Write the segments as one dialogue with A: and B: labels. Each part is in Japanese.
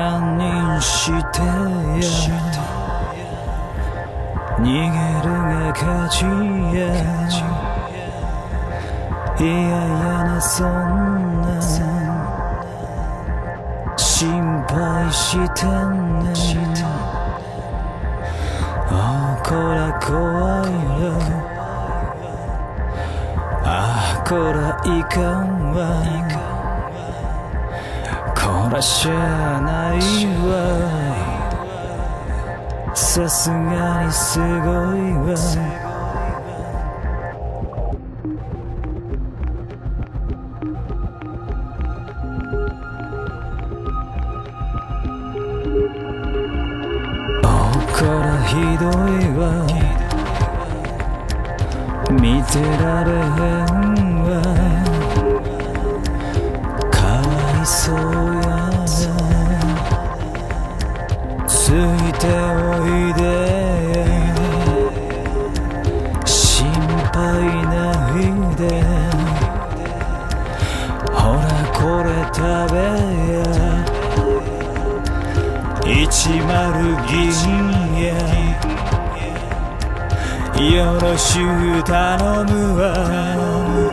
A: 堪忍してや。逃げるが勝ちや。いや。いや。なそんな心配してんねああこら怖いよああこらいかんわらしゃないわ。さすがにすごいわ。こらひどいわ。見てられへんわ。かわいそうておいで。心配ないで。ほらこれ食べや。一丸銀や。よろしゅう頼むわ。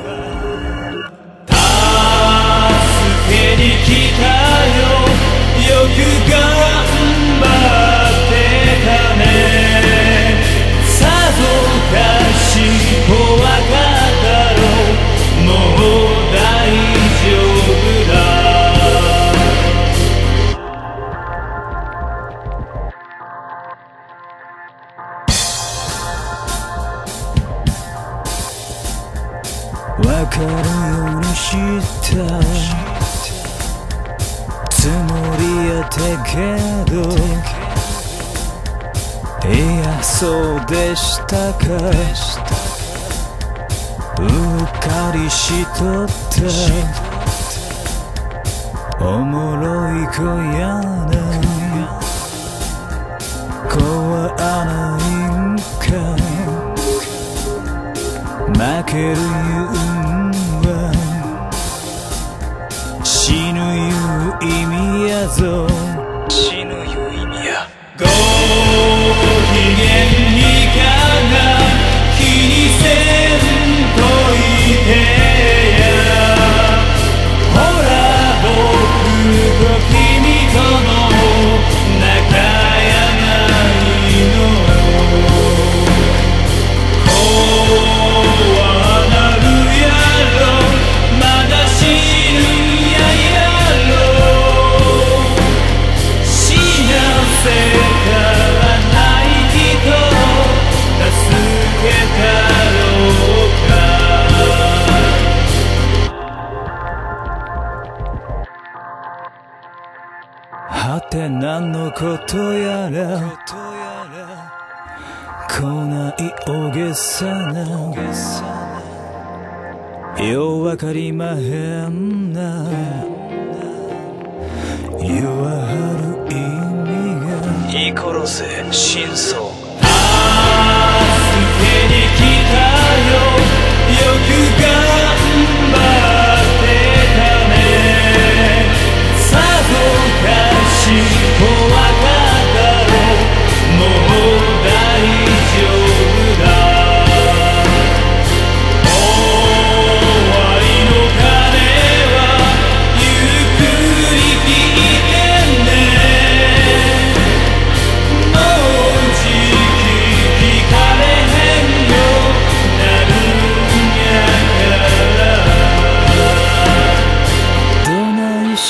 A: かるようにした。つもりやったけどいやそうでしたか。うっかりしとった。おもろい子やな。怖ないんか。負ける言うは死ぬいう意味やぞ。はて何のことやら来ない大げさなようわかりまへんな。言わはる意味が
B: 言い殺せ真相。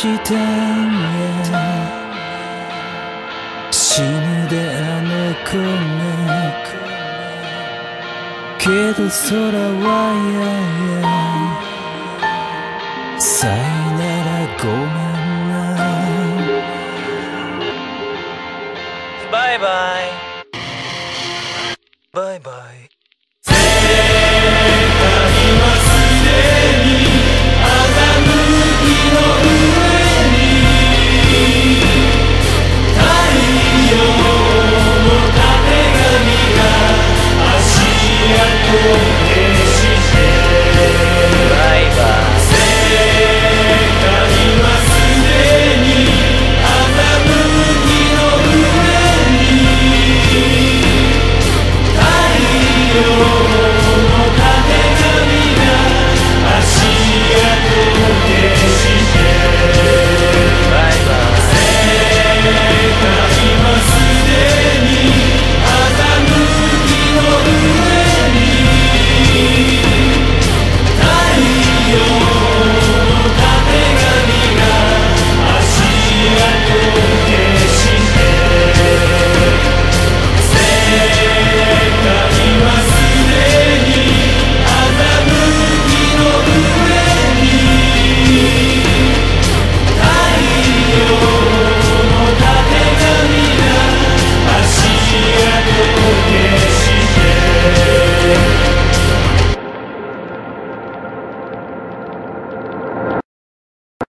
A: ないしたんや死ぬであの子がけど空はやや。さよならごめんな
B: バイバイ。バイバイ。Thank you.